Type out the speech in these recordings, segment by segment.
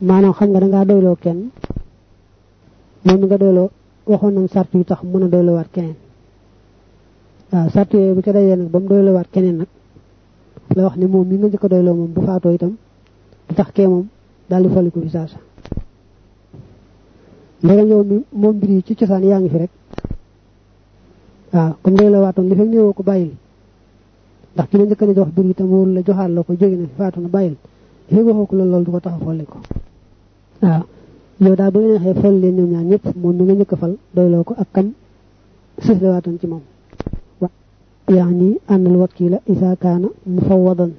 maanaam xam nga da ngaa doyloo kenn moom nga doyloo waxoon nañ sart yu tax mën a doyloowaat keneen. Waaw sart yooyu bu ca dajee nag ba mu doyloowaat keneen nag la wax ne moom mi nga njëkk a doyloo bu faatoo itam du tax kee moom daal di folliku fi saasa ndegam yow mi moom mbir yi ci cosaan yaa ngi fi rek. Waaw comme ko ndax ki la jox la na faatu na bàyyil. Li ko du ko ko waaw yow daal bu neexee fal leen ñoom ñaar ñëpp moom mi nga njëkk fal doyloo ko ak kan sëfle waatoon ci moom wa yaani ànnal wakiila isaa kaana mufawadan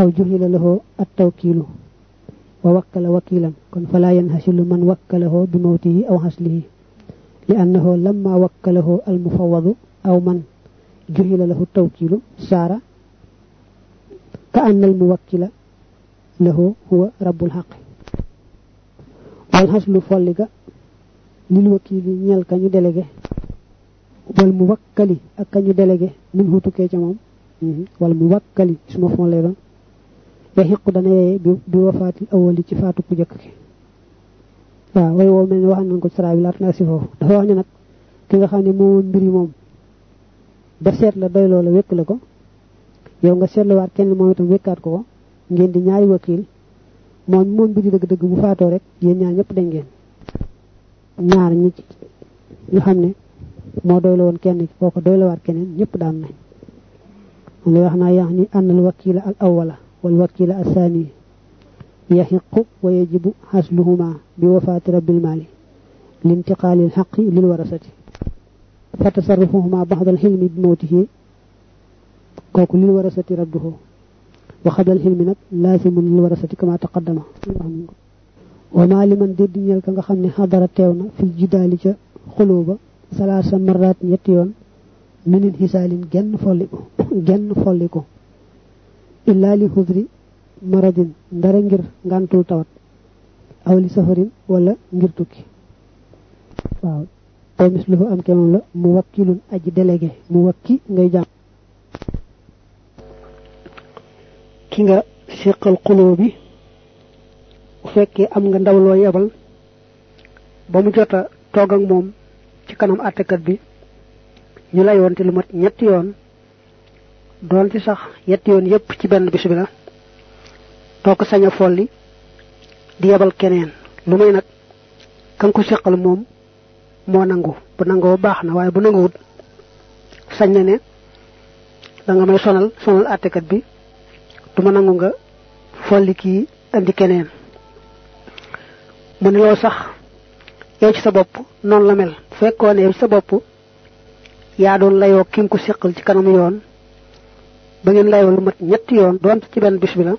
aw juhila lahu at tawkiilu wa wakkala wakiilan kon fala yanhasilu man wakkalahu bi mawtihi aw haslihi لأنه لما وكله المفوض أو من جهل له التوكيل صار كأن الموكل له هو رب الحق والحسل فولغا للوكيل ñal kañu délégué wal mu wakkali ak kañu délégué min hu tukkee ca moom wal mu wakkali suma fon lay doon ya xiqu dana yeye bi wafaatil awali ci faatu ku jëkk ki waaw way woo mel ni waxan nañ ko sara bi laata naa si foofu dafa wax ne nag ki nga xam ne moomoon mbir yi moom ba seet la doy loola wékk la ko yow nga seetlu waat kenn moom itam wékkaat ko ko ngeen di ñaari wakil moom moom mbir yi dëgg-dëgg bu faatoo rek yéen ñaar ñëpp dañ ngeen ñaar ñi ñu xam ne moo doylo woon kenn ki kooko doylo waat keneen ñëpp daan nañ li wax naa yax ni an al wakila al awwala wal wakila al thani yahiqu wa yajibu hasluhuma bi wafati rabbil mali لانتقال الحق للورثة فتصرفهما بعد الحلم بموته كوكو للورثة رده وخد الحلم نك لازم للورثة كما تقدم. وما لمن دد نيال كاغا خامني حضر تيونا في الجدال تي خلوبا ثلاث مرات نيت يون من الحسال جن فوليكو. جن فوليكو. إلا لحضر مرض دار غير غانتول توت. أو لسفر ولا غير توكي. واو. تمس له أم كامل لا. موكل أجي ديليغي موكي غاي جام ki nga seqal xuloo bi bu fekkee am nga ndaw loo yebal ba mu jota toog ak moom ci kanam attekat bi ñu lay won ci lu mat ñetti yoon doon ci sax ñetti yoon yépp ci benn bis bi la folli di yebal keneen. Lu may nag kan ko seqal moom moo nangu. Bu nangoo baax na waaye bu nanguwut sañ na ne da nga may sonal sonal attekat bi duma nangu nga folli kii andi keneen. Mu ne loo sax yow ci sa bopp noonu la mel. Fekkoon yow ci sa bopp yaa doon layoo ki ko seqal ci kanam yoon ba ngeen layoo lu mat ñetti yoon doon ci benn bis bi la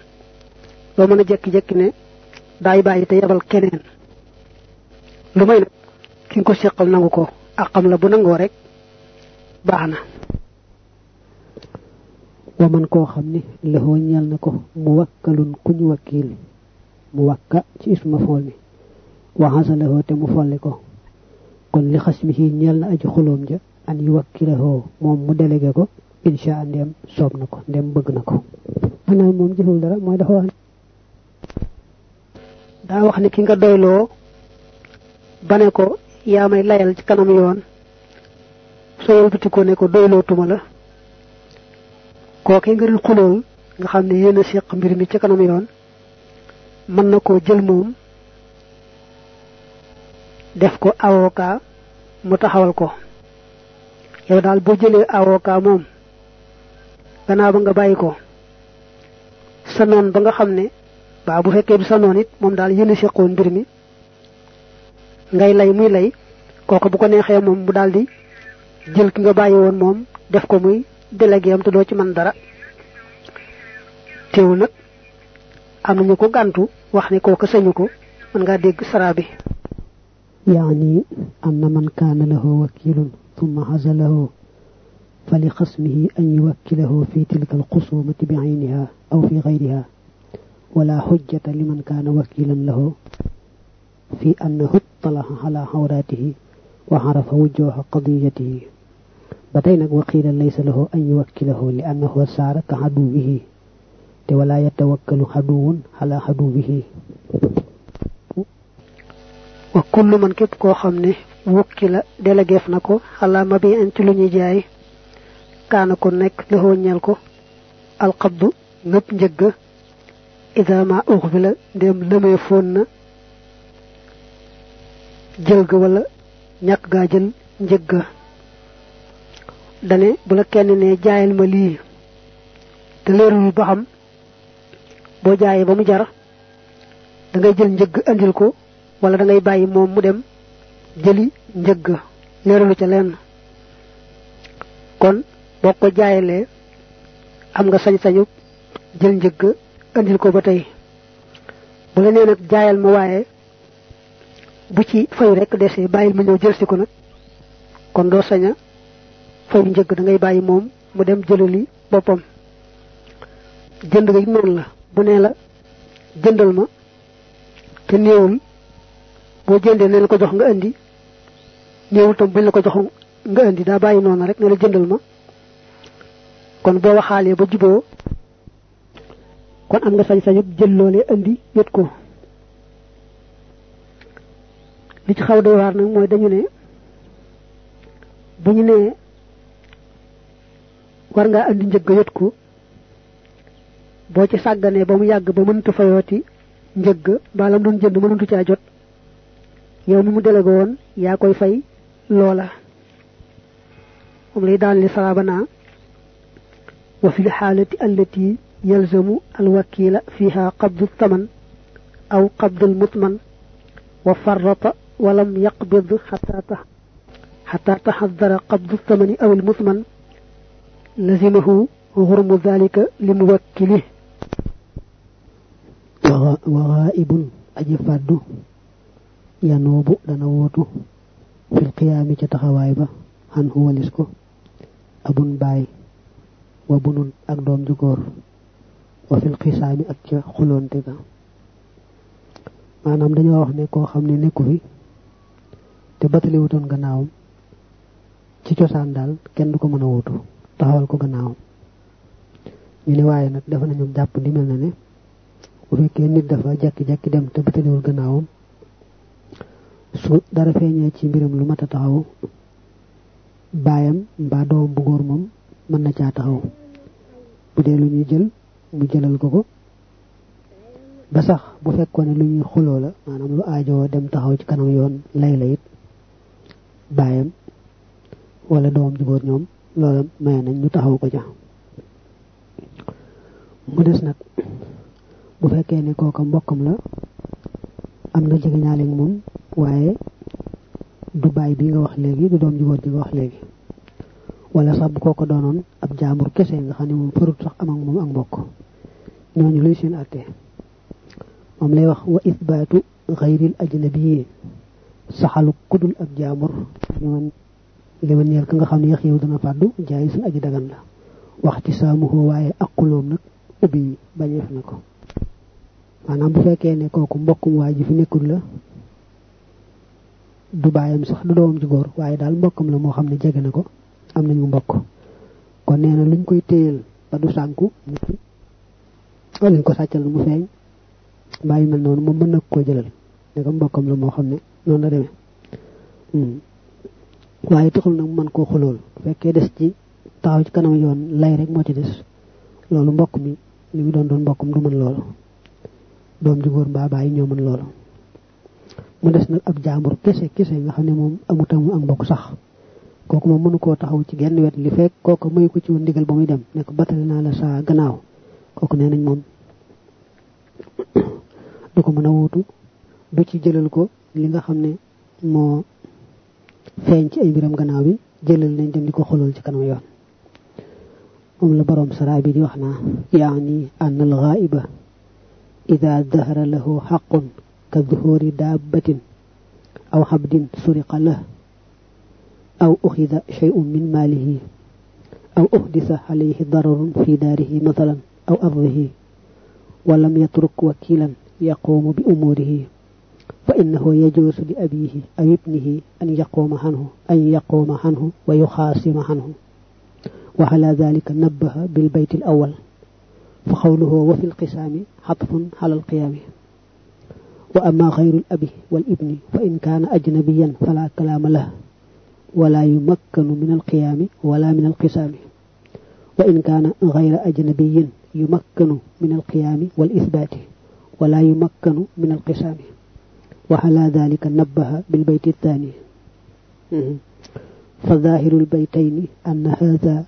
doo mën a jekki-jekki ne daay bàyyi te yebal keneen. Lu may nag ki ko seqal nangu ko. Ak xam la bu nangoo rek baax wa man koo xam ne lëxoo ñeel na ko mu wakkalun ku ñu wakkil mu ci isma fool mi waxasalahoo te mu ko. Kon li xas mi ñeel na aji xuloom ja an yu wakkilahoo moom mu délégué ko insha ndem soob na ko ndem bëgg na ko. Xanaa moom jëful dara mooy dafa wax daa wax ne ki nga ko may layal ci kanam yoon. Soo yëlbatikoo ne ko doyloo tuma la kooke nga di xulool nga xam ne seq mbir mi ci kanam yoon mën na koo jël moom def ko avocat mu taxawal ko. Yow daal boo jëlee avocat moom gannaaw ba nga bàyyi ko sa noon ba nga xam baa bu fekkee du sa noon it moom daal yéen a seqoon mbir mi ngay lay muy lay kooku bu ko neexee moom mu daal di jël ki nga bàyyi woon moom def ko muy délégué am te ci mën dara. Teewul nag am nañu ko gàntu wax ne kooku sañu ko mën ngaa dégg sara bi. يعني أن من كان له وكيل ثم عزله فلخصمه أن يوكله في تلك الخصومة بعينها أو في غيرها ولا حجة لمن كان وكيلا له في أنه اطلع على حوراته وعرف وجوه قضيته بتينك وقيل ليس له أن يوكله لأنه سار كعدوه ولا يتوكل عدو على عدوه wa kullu man képp koo xam ne wukki la délégueef na ko xalaa ma bi ci lu ñuy jaay kaana ko nekk lëxoo ñeel ko alxabdu ngëpp njëgga ida ma ux bi la ndéem lëmee foon na jël ga wala ñàkk gaa jël njëgga dane bu la kenn ne jaayal ma lii te leerul ba xam boo jaayee ba mu jar da ngay jël njëgg andil ko wala da ngay bàyyi moom mu dem jëli njëgg leeralu ca lenn. Kon boo ko jaayalee am nga sañ-sañu jël njëgg andil ko ba tey. Bu la nee nag jaayal ma waaye bu ci fay rekk desee bàyyil ma ñëw jël si ko nag kon doo saña fay njëgg da ngay bàyyi moom mu dem jëlali boppam. jënd ga noonu la. bu nee la jëndal ma te néewul boo jëndee ne la ko jox nga indi néewul tam buñ la ko jox nga indi daa bàyyi noonu rek ne la jëndal ma. kon boo waxaalee ba juboo kon am nga sañ-sañu jël loolee indi yët ko. li ci xaw doy waar nag mooy dañu ne bu ñu nee war ngaa andi njëgg yët ko boo ci sàgganee ba mu yàgg ba mënta fayooti njëgg mbaa lam doon jënd mënatu caa jot yow mi mu délégué woon yaa koy fay loola moom lay daan li salaaba naa wa fi lxaalati allati yalzamu alwakila fiha qabdu thaman aw qabdu almutman wa farrata walam yaqbid xata tax xata taxadara qabdu thamani aw almutman لزمه غرم ذلك لموكله وغائب أجي فادو ينوب لنوته في القيام تتخواي عن هو لسكو. أبن باي. وبنون أك دوم وفي القسام أكي خلون تبا maanaam dañoo wax ne koo xam ne nekku fi te batali wutoon gannaawam ci cosaan daal kenn du ko mën wutu taxawal ko gannaawam ñu ne waaye nag dafa nañu jàpp di mel na ne bu fekkee nit dafa jekki-jekki dem te bataliwul gannaawam su dara feeñee ci mbiram lu mat a taxaw baayam mbaa doom bu góor moom mën na caa taxaw. Bu dee lu ñuy jël mu jëlal ko ko. Ba sax bu fekkoon ne lu ñuy xuloo la maanaam lu aajoo dem taxaw ci kanam yoon lay la it wala doom ju góor ñoom loola maye nañ ñu taxaw ko ca mu des nag bu fekkee ne kooka mbokkam la am na jege ñaaleeg moom waaye du baay bi nga wax léegi du doom ju góor ji nga wax léegi wala sax bu kooko doonoon ab jaambur kese nga xam ne moom farut sax am ak moom ak mbokk ñooñu luy seen àtte moom lay wax wa isbaatu xayril ajnabi saxalu kudul ab jaambur liman liman ñeel ka nga xam ne yow dana fàddu jaay suñ aji dagan la. Wax ci waaye aquloom nag ubbi bañeef na ko. Maanaam bu fekkee ne kooku mbokkum waa ji fi nekkul la du baayam sax du doomam ji góor waaye daal mbokkam la moo xam ne jege na ko am nañu mbokk. Kon nee na luñ koy téyel ba du ko sàccal mu feeñ bàyyi mel noonu moom mën na jëlal. Ne ko mbokkam la moo xam noonu la waaye taxul nag mën koo xulool fekkee des ci taxaw ci kanam yoon lay rek moo ci des. Loolu mbokk mi li mu doon doon mbokkum du mën loolu doom ji góor mbaa ñoo mën loolu mu des nag ab jaambur kese kese nga xam ne moom amutamu ak mbokk sax. Kooku moom mënu koo taxaw ci genn wet li fekk kooku mayu ko ci woon ndigal ba muy dem. Ne ko batale naa la saa gannaaw. Kooku nee nañ moom du ko mën a wuutu. Du ci jëlal ko li nga xam ne moo feeñ ci ay mbiram gannaaw bi jëlal nañ dem di ko xolool ci kanam yoon moom la boroom saraa bi di wax naa yaani an al ghaiba ida dahara lahu xaqun ka duhuri dabbatin aw xabdin suriqa lah aw uxida shay'un min maalihi aw uxdisa alayhi dararun fi daarihi mathalan aw ardihi wa lam yatruk wakilan yaquumu bi umuurihi فإنه يجوز لأبيه أو ابنه أن يقوم عنه أن يقوم عنه ويخاصم عنه. وعلى ذلك نبه بالبيت الأول. فقوله وفي القسام عطف على القيام. وأما غير الأب والابن فإن كان أجنبيا فلا كلام له ولا يمكن من القيام ولا من القسام. وإن كان غير أجنبي يمكن من القيام والإثبات ولا يمكن من القسام. وعلى ذلك نبه بالبيت الثاني. فظاهر البيتين أن هذا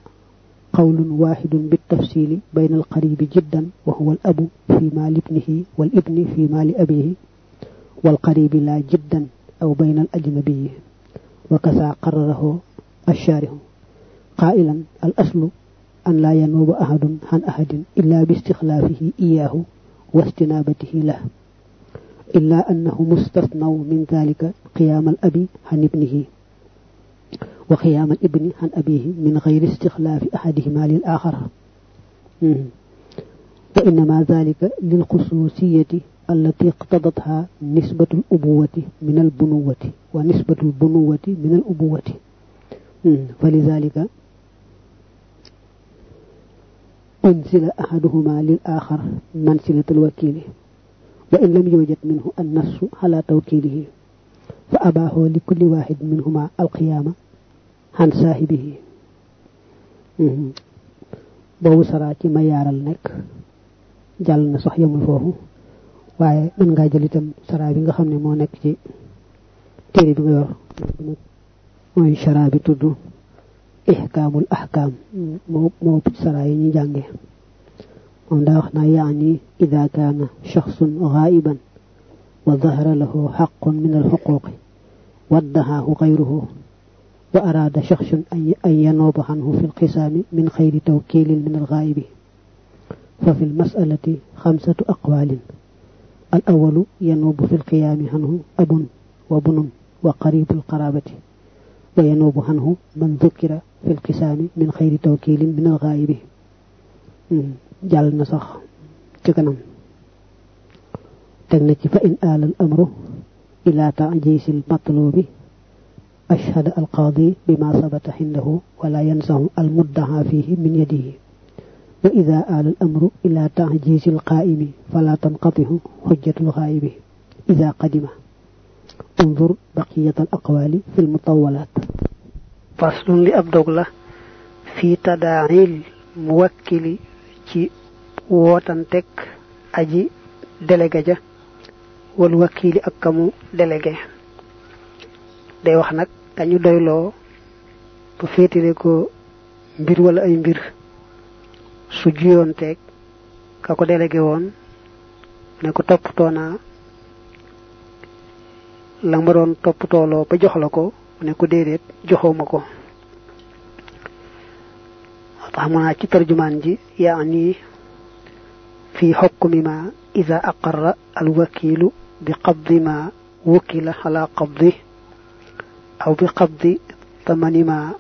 قول واحد بالتفصيل بين القريب جدا وهو الأب في مال ابنه والابن في مال أبيه والقريب لا جدا أو بين الأجنبي. وكذا قرره الشارح. قائلا الأصل أن لا ينوب أحد عن أحد إلا باستخلافه إياه واستنابته له. إلا أنه مستثنى من ذلك قيام الأب عن ابنه وقيام الابن عن أبيه من غير استخلاف أحدهما للآخر. وإنما ذلك للخصوصية التي اقتضتها نسبة الأبوة من البنوة ونسبة البنوة من الأبوة. فلذلك أنزل أحدهما للآخر منزلة الوكيل. وإن لم يوجد منه النص على توكيله فأباه لكل واحد منهما القيامة عن صاحبه boobu saraa ci ma yaaral nekk jàll na sax yamul foofu waaye mën ngaa jël itam saraa bi nga xam ne moo nekk ci téere bi nga yor mooy saraa bi tudd ihkaamul ahkaam moo moo saraa yi ñu jànge yaani ida kaana shaxsun gaa'iban wa dahara lahu xaqun min alxuquqi waddahaahu gayruhu وأراد شخص أن ينوب عنه في القسام من خير توكيل من الغائب. ففي المسألة خمسة أقوال. الأول ينوب في القيام عنه أب وبن وقريب القرابة وينوب عنه من ذكر في القسام من خير توكيل من الغائب. جال نسخ تكنم تكنك فإن آل الأمر إلى تعجيز المطلوب أشهد القاضي بما ثبت عنده ولا ينسى المدعى فيه من يده وإذا آل الأمر إلى تعجيز القائم فلا تنقطع حجة الغائب إذا قدم انظر بقية الأقوال في المطولات فصل لأبدغ في تداعي الموكل ci wotantek aji délégué ja wal wakili ak kamu délégué. Day wax nag dañu doyloo ba féetale ko mbir wala ay mbir. Su juyoonteeg ka ko délégué woon ne ko toppatoo naa la ma ba jox la ko ko ma ko فهمنا كي ترجمان جي يعني في حكم ما إذا أقر الوكيل بقبض ما وكل على قبضه أو بقبض ثمن ما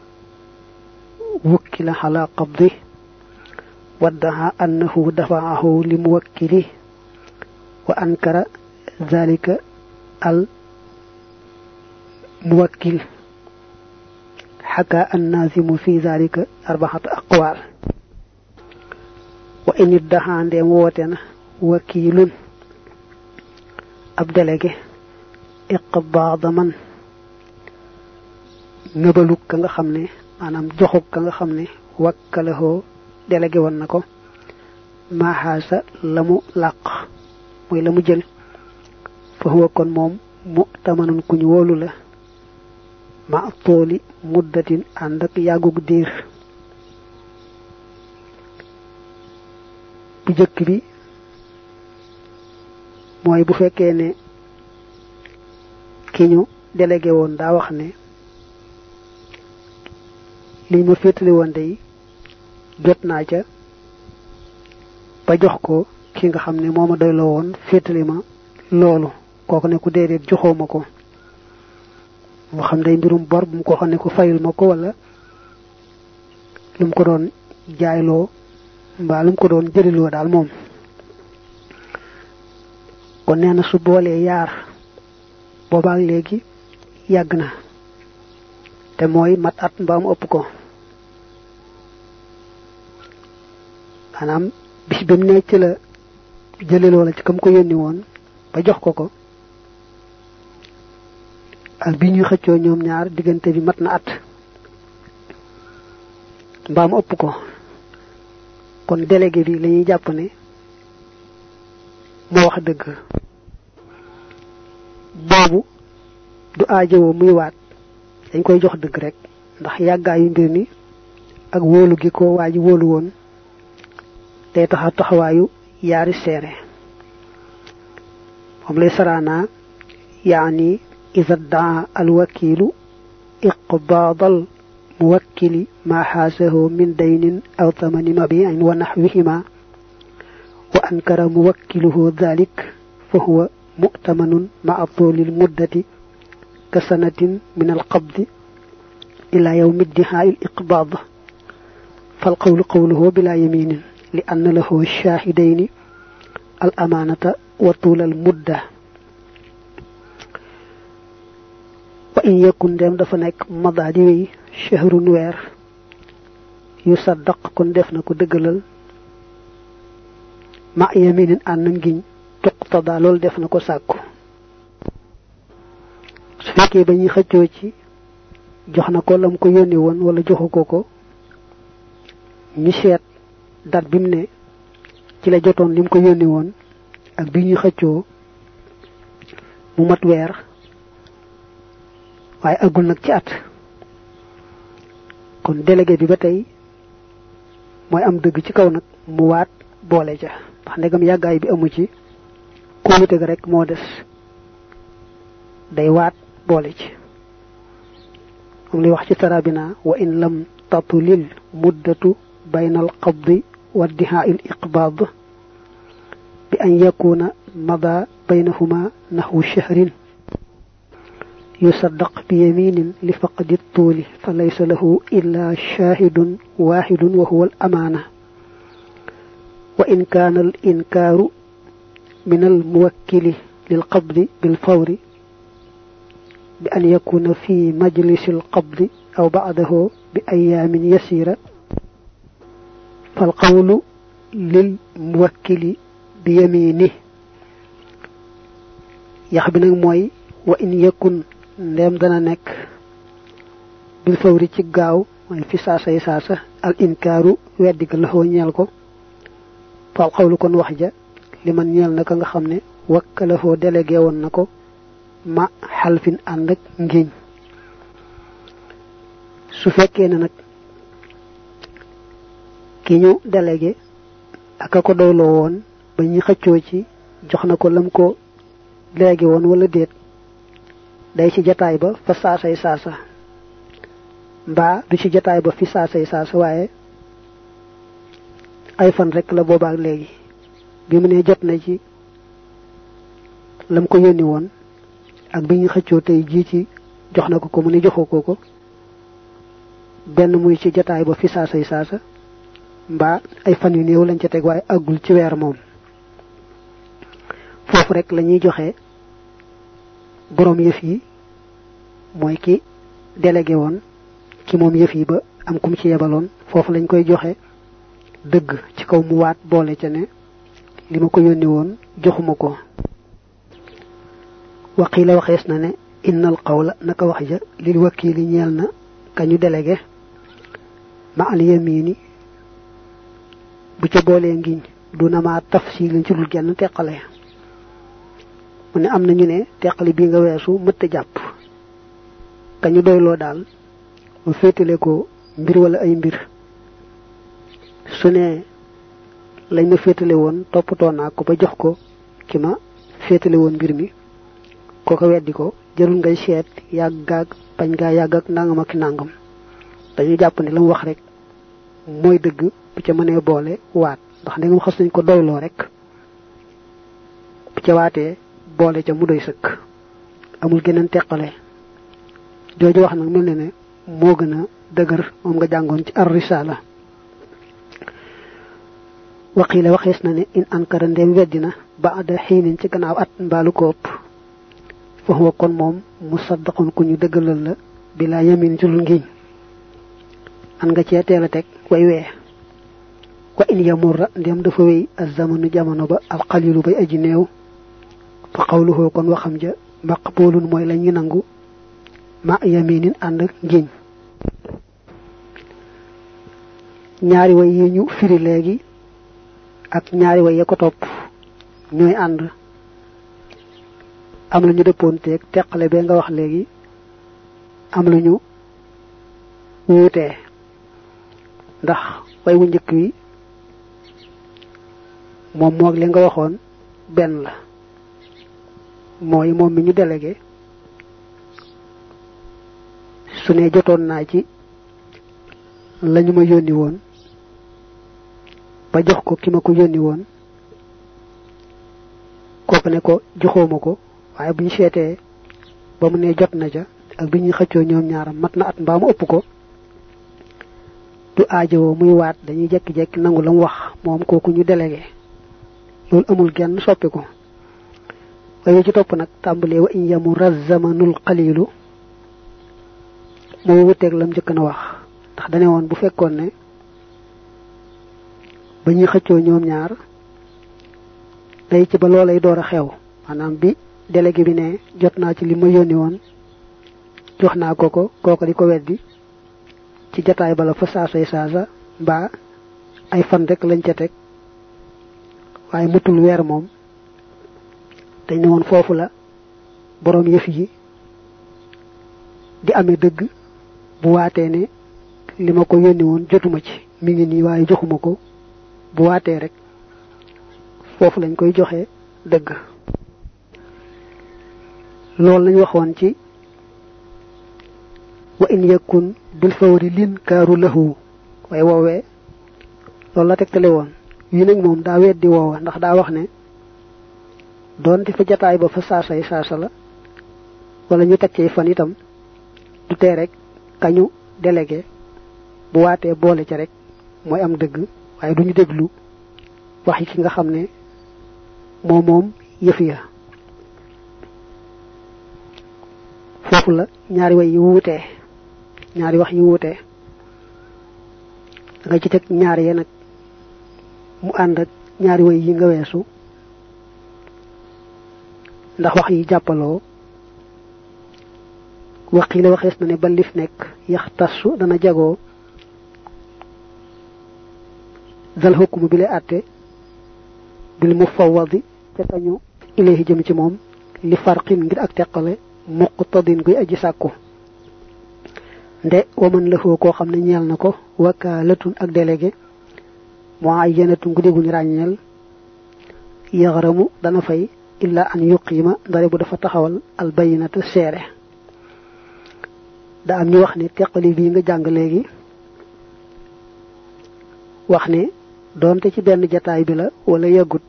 وكل على قبضه. وادعى أنه دفعه لموكله وأنكر ذلك الموكل. حكى النازم في ذلك أربعة أقوال. وإن الدهان دي موتنا وكيل. أبدلك إقباض من نبلوك كان خمني. أنا مجحوك كان خمني. وكله دلقي ونكو. ما حاس لم لاق ويلم جل. فهو كن موم مؤتمن كن يولو له. Ma tooli muddatin ànd ak yàggug diir. Bu jëkk bi mooy bu fekkee ne ki ñu délégué woon daa wax ne liñ ma féetali woon day jot naa ca ba jox ko ki nga ne moo ma doy la woon féetali ma loolu. Kooku ne ku déedéet ko moo xam day mbirum bor bu mu ko xam ne ko fayul ma ko wala lu mu ko doon jaayloo mbaa lu mu ko doon jëliloo daal moom. Kon nee na su boolee yaar boobaak léegi yàgg te mat at ko. Bis ne ci la loola ci kam ko ba jox ko ko ak bi ñuy xëccoo ñoom ñaar diggante bi mat na at. Mbaam ëpp ko. Kon délégué bi la ñuy jàpp ne moo wax dëgg. Boobu du aajowoo muy waat. Dañ koy jox dëgg rek. Ndax yàggaayu mbir mi ak wóolu gi ko waa ji wóolu woon day taxa taxawaayu yaari seere. Moom lay saraanaa yaani إذا ادعى الوكيل إقباض الموكل ما حاسه من دين أو ثمن مبيع ونحوهما وأنكر موكله ذلك فهو مؤتمن مع طول المدة كسنة من القبض إلى يوم ادعاء الإقباض. فالقول قوله بلا يمين لأن له الشاهدين الأمانة وطول المدة. in yakun dem dafa nek madadi wi shahrun wer yu saddaq kun def na ko deugalal ma yaminin an ngiñ. Tuqtada lol def na ko sakku su fekke bañuy xëccoo ci jox na ko lam ko yónni woon wala joxu ko ñu dat bim ne ci la jotoon lim ko yónni woon ak bi xëccoo mu mat weer waaye agul nag ci at. Kon délégué bi ba tey mooy am dëgg ci kaw nag mu waat boole ja ndax ndegam yàggaay bi amu ci rek moo des. Day waat boole ci. Li wax ci tarabina wa in lam muddatu bayna al qabdi wa dihaa il iqbaad bi an yakuna mada baynahuma nahwu shahrin. يصدق بيمين لفقد الطول فليس له إلا شاهد واحد وهو الأمانة. وإن كان الإنكار من الموكل للقبض بالفور بأن يكون في مجلس القبض أو بعده بأيام يسيرة. فالقول للموكل بيمينه يخبنا موي وإن يكن ndem dana nekk bil fawri ci gaaw mooy fi saasa yi saasa al inkaaru weddi ga laxoo ñeel ko. Fal xawlu kon wax ja li man ñeel nga xam ne wakkalafoo délégué woon na ko ma xalfin ànd ak ngiñ su fekkee ne nag ki ñu délégué ak ko doyloo ba xëccoo ci jox ko lam ko délégué woon wala day ci jataay ba fa saasay saasa mbaa du ci jataay ba fi saasay saasa waaye ay fan rek la boobaak léegi. Bi mu ne jot na ci lam ko yónni woon ak bi ñu xëccoo tey jii ci jox na ko ko mu ne joxoo ko ko benn muy ci jataay ba fi saasay saasa mbaa ay fan yu néew lañ ca teg waaye àggul ci weer moom. Foofu rek la ñuy boroom yëf yi mooy ki délégué woon ki moom yëf yi ba am kum ci yebaloon foofu lañ koy joxe dëgg ci kaw mu waat boole ca ne li ma ko yónni woon joxuma ko. Waqiila waxees na ne innal qawla naka wax ja lil wakiili ñeel na kañu délégué ma al yamini bu ca boolee ngiñ du tafsilin ci genn teqale mu ne am na ñu ne teqali bii nga weesu mëtt jàpp. Kañu doyloo daal mu féetale ko mbir wala ay mbir. Su ne lañ ma féetale woon toppatoo naa ko ba jox ko ki ma féetale woon mbir mi. Kooko weddi ko jarul ngay seet yàgg gaag bañ gaa yàgg ak nangam ak nangam. Dañu jàpp ne la mu wax rek mooy dëgg bu ca mënee boole waat. Ndax ndegam xas nañ ko doyloo rek. Bu ca boole ca mu doy sëkk. Amul geneen teqale. Jooju wax nag mel ne ne moo gën a dëgër moom nga jàngoon ci ar risala waqiila waxees na ne in ankara ndem weddina baada xiinin ci gannaaw at mbaalu ko ëpp. Fa huwa kon moom musaddaqun ku ñu dëggalal la bila yamin ci lu ngiñ. An nga cee teel a teg way wee. Wa in yamurra ndem dafa wéy jamono ba bay aji fa qawluhu kon waxam ja maqbulun mooy la ñu nangu ma yaminin ànd ak ngiñ ñaari way yi ñu firi léegi ak ñaari way ya ko topp ñooy ànd. Am lu ñu dëppoonteeg teqale bee nga wax léegi am lu wuutee ndax way wu njëkk wi moom moog li nga benn la mooy moom mi ñu délégué. Su ne jotoon naa ci lañu ma yónni woon ba jox ko ki ma ko yónni woon. Kooku ne ko joxooma ko waaye bu ñu seetee ba mu ne jot na ca ak bi ñuy xëccoo ñoom mat na at mbaa mu ëpp ko du muy waat dañuy jekki-jekki nangu la mu wax moom kooku ñu délégué. Loolu amul genn soppi ko waaye ci topp nag tàmbalee wa in yamu razzamanul qalilu. Moo wuteeg lam njëkk na wax ndax dane woon bu fekkoon ne ba ñuy xëccoo ñoom ñaar day ci ba loolay door a xew maanaam bi délégué bi ne jot naa ci li ma yónni woon jox naa ko ko kooko di ko weddi ci jataay bala fa saasay saasa mbaa ay fan rek lañ ca teg waaye mutul moom dañ ne foofu la boroom yëf yi di amee dëgg bu waatee ne li ma ko yónni woon jotuma ci. mi ngi nii waaye joxuma ko. bu waatee rek foofu lañ koy joxe dëgg. loolu lañ waxoon ci wa in yakun bil fawri lin kaaru lahu. waaye woowee loolu la tegtale woon. yi nag moom daa weddi woowa ndax daa wax ne doonte fa jataay ba fa saasay saasa la wala ñu teg fan itam du tee rek kañu délégué bu waatee boole ca rek mooy am dëgg waaye duñu déglu wax yi ki nga xam ne moom moom yëf ya. Foofu la ñaari way yi wuutee ñaari wax yi wuutee nga ci teg ya nag mu ànd ak ñaari way yi nga weesu ndax wax yi jàppaloo wax yi la waxees na ne ba lif nekk dana jagoo. Dal xukmu bi lay àtte bil mu fawwadi ca kañu ilayhi jëm ci moom li farqin ngir ak teqale muqtadin guy aji sàkku. Nde waman la foo koo xam ne ñeel na ko wakaalatun ak délégué moo ay yenatun gu dégguñu ràññeel dana fay illa an yuqiima ndare bu dafa taxawal al bayinata seere. Da am ñu wax ne teqali bii nga jàng léegi wax ne doonte ci benn jataay bi la wala yàggut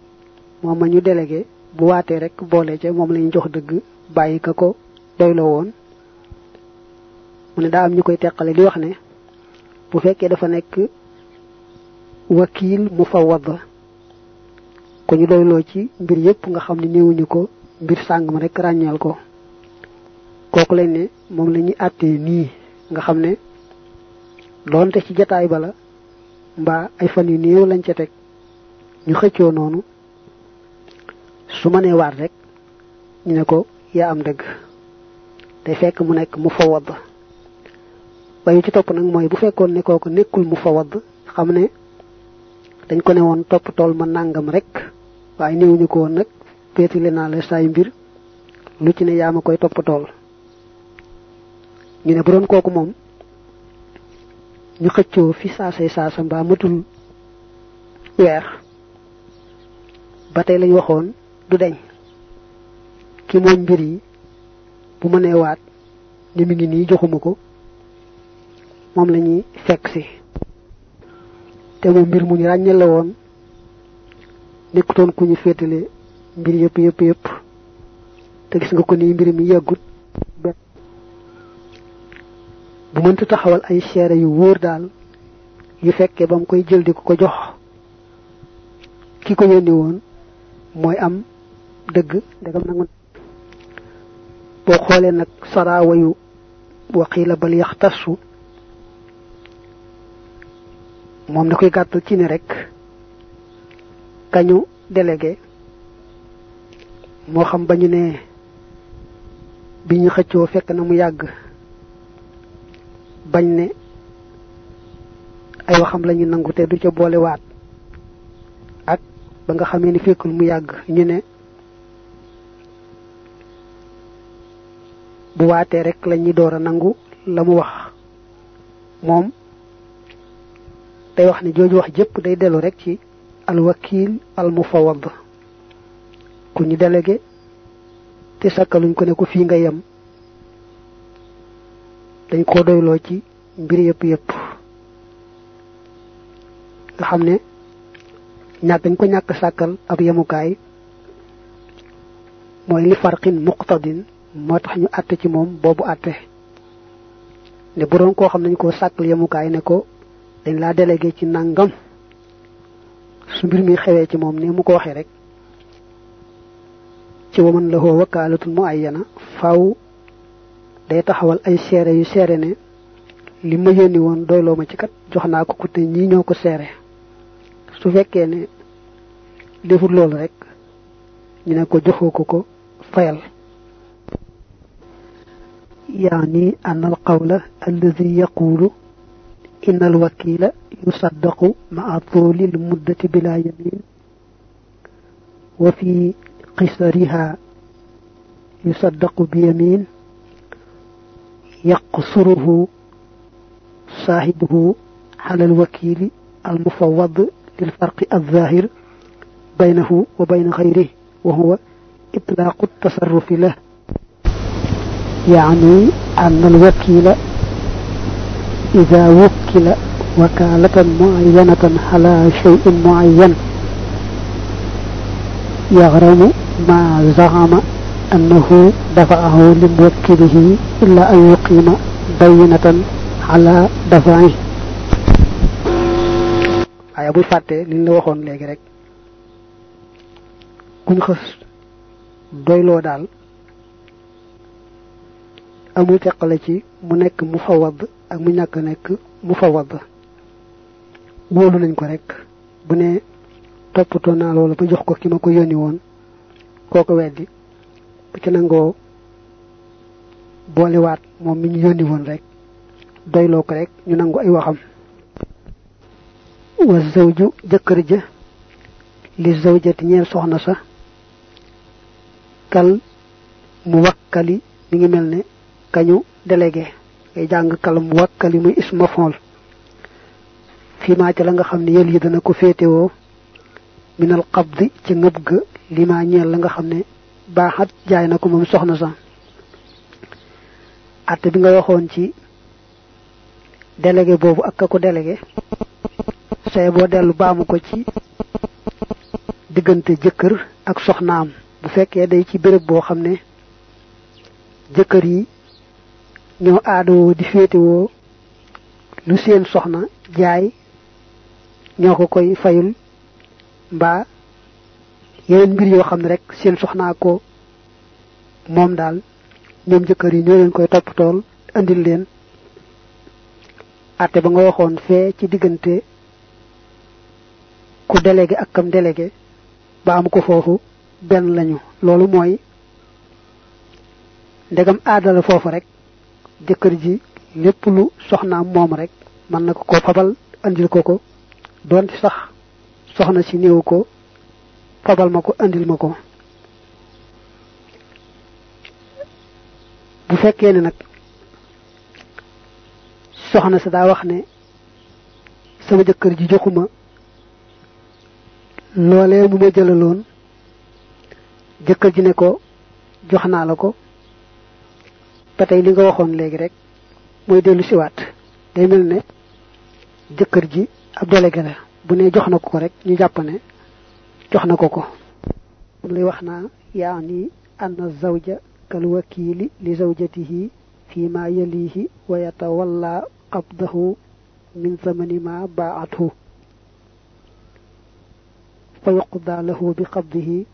moom ma ñu délégué bu waatee rek boole ca moom lañu jox dëgg bàyyi ka ko doyloo woon. Mu ne daa am ñu koy teqale di wax ne bu fekkee dafa nekk wakiil mu ko ñu doyloo ci mbir yépp nga xam ne néewuñu ko mbir sàngam rek ràññeel ko. Kooku lañ ne moom la ñuy àttee nii nga xam ne doonte ci jataay bala mbaa ay fan yu néew lañ ca teg. Ñu xëccoo noonu su ma nee waat rek ñu ne ko yaa am dëgg. Te fekk mu nekk mu fawad waaye ci topp nag mooy bu fekkoon ne kooku nekkul mu fawad xam ne dañ ko ne woon topp ma nàngam rek waaye néewuñu ko woon nag féetile naa la saay mbir lu ci ne yaa ma koy topp tool ñu ne bu doon kooku moom ñu xëccoo fi saasay saasa mbaa matul weer. Ba tey lañ waxoon du deñ. Ki mooñ mbir yi bu mënee waat ni mi ngi nii joxuma ko moom la ñuy fekk si. Te moom mbir mu ñu la nekkutoon ku ñu féetale mbir yëpp yëpp yëpp. Te gis nga ko nii mbir mi yàggut. Bu mënta taxawal ay seere yu wóor daal yu fekkee ba mu koy jël di ko ko jox. Ki ko yónni woon mooy am dëgg ndegam nag boo xoolee nag saraawayu waxiila bal yaxtasu moom da koy gàttal ci ne rek kañu délégué. Moo xam ba ñu ne bi xëccoo fekk na mu yàgg. Bañ ne ay waxam lañu nangu te du ca boole waat ak ba nga xamee ni fekkul mu yàgg ñu ne bu waatee rek la ñuy door nangu la mu wax. Moom day wax ne jooju wax jëpp day dellu rek ci alwakil al mufawad ku ñu délégué te sakkaluñ ko ne ko fii nga yem dañ ko doyloo ci mbir yëpp yëpp nga xam ne dañ ko ñàkk sàkkal ab yemukaay mooy li farqin muqtadin moo tax ñu àtte ci moom boobu àtte. ne bu doon koo xam nañ ko ne ko dañ laa délégué ci nangam su mbir mi xewee ci moom ni mu ko waxee rek ci waman la hoo wakaalatun mu ayyana faaw day taxawal ay seere yu seere ne li ma yónni woon doyloo ma ci kat jox naa ko ku te ñii ñoo ko seere su fekkee ne deful loolu rek ñu ne ko joxoo ko ko fayal يعني أن القول الذي يقول إن الوكيل يصدق مع طول المدة بلا يمين وفي قصرها يصدق بيمين يقصره صاحبه على الوكيل المفوض للفرق الظاهر بينه وبين غيره وهو إطلاق التصرف له. يعني أن الوكيل إذا وكل وكالة معينة على شيء معين يغرم ما زعم أنه دفعه لموكله إلا أن يقيم بينة على دفعه. aya bu fàtte liñ la waxoon léegi rek kuñ xës doyloo daal amul teqale ci mu nekk mu fawad ak mu ñàkk nekk mu fawad wóolu nañ ko rek bu ne toppatoo naa loolu ba jox ko ki ma ko yónni woon kooko weddi bu ci nangoo boolewaat moom mi ñu yónni rek doyloo ko rek ñu nangu ay waxam. Wa zawju jëkkër ja li zawjati ñeel soxna sa kal mu wakkali mi ngi mel ne kañu délégué. Ngay jàng kalam mu wakkali muy isma fool. Fimaa ca la nga xam ne yël yi dana ko féetewoo. Minal qabdi ci ngëb ga limaa ñeel la nga xam ne baaxat jaay na ko moom soxna sa. Atte bi nga waxoon ci délégué boobu ak ka ko délégué. Say boo dellu baamu ko ci diggante jëkkër ak soxnaam. Bu fekkee day ci béréb boo xam ne jëkkër yi ñoo aadawoo di féetewoo lu seen soxna jaay ñoo ko koy fayul mbaa yeneen mbir yoo xam ne rek seen soxnaa ko moom daal ñoom jëkkër yi ñoo leen koy toppatool andil leen atte ba nga waxoon fee ci diggante ku délégué ak kam délégué ba am ko foofu benn lañu. loolu mooy ndegam aadala foofu rek jëkkër ji lépp lu soxnaam moom rek mën na ko ko fabal andil ko ko. Doonte sax soxna si néew ko fabal ma ko andil ma ko. Bu fekkee ne nag soxna sa daa wax ne sama jëkkër ji joxuma loolee mu ma jëlaloon jëkkër ji ne ko jox naa la ko ba tey li nga waxoon léegi rek mooy dellu siwaat day mel ne jëkkër ji ab délégué la bu ne jox na ko ko rek ñu jàpp ne jox na ko ko lay wax naa yaani anna zawja kal wakili li zawjatihi fi ma yalihi wa yatawalla qabdahu min zamani ma baathu bi qabdihi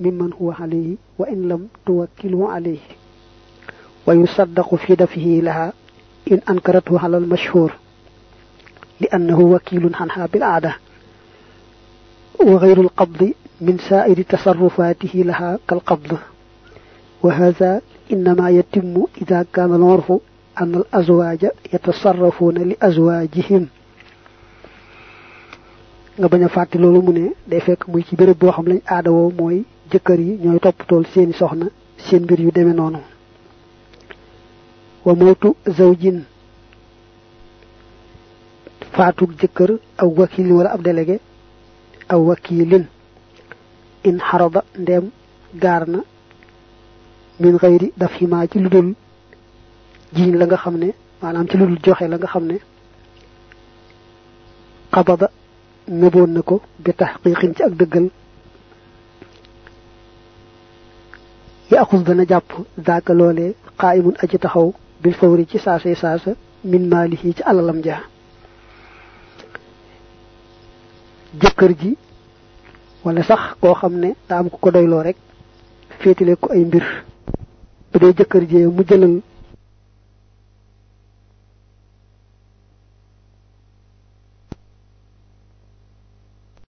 mimman huwa alayhi wa in ويصدق في دفه لها إن أنكرته على المشهور لأنه وكيل عنها بالعادة وغير القبض من سائر تصرفاته لها كالقبض. وهذا إنما يتم إذا كان العرف أن الأزواج يتصرفون لأزواجهم. Nga baña fatte lolu mu ne day fekk muy ci bërepp bo xam lañ aada wo moy jëkkër yi ñoy top tool seen soxna seen bir yu démé nonu min xëyri daf ximaa ci lu dul jiiñ la nga xam ne maanaam ci lu dul joxe la nga xam ne xabada meboon na ko bi taxqiqin ci ak dëggal yi axus dana jàpp zaaka loolee qaa'imun aji taxaw bil fawri ci saasay saasa min maalihi ci alalam ja. Jëkkër ji wala sax koo xam ne daa am ku ko doyloo rek féetale ko ay mbir. Bu dee jëkkër jee mu jëlal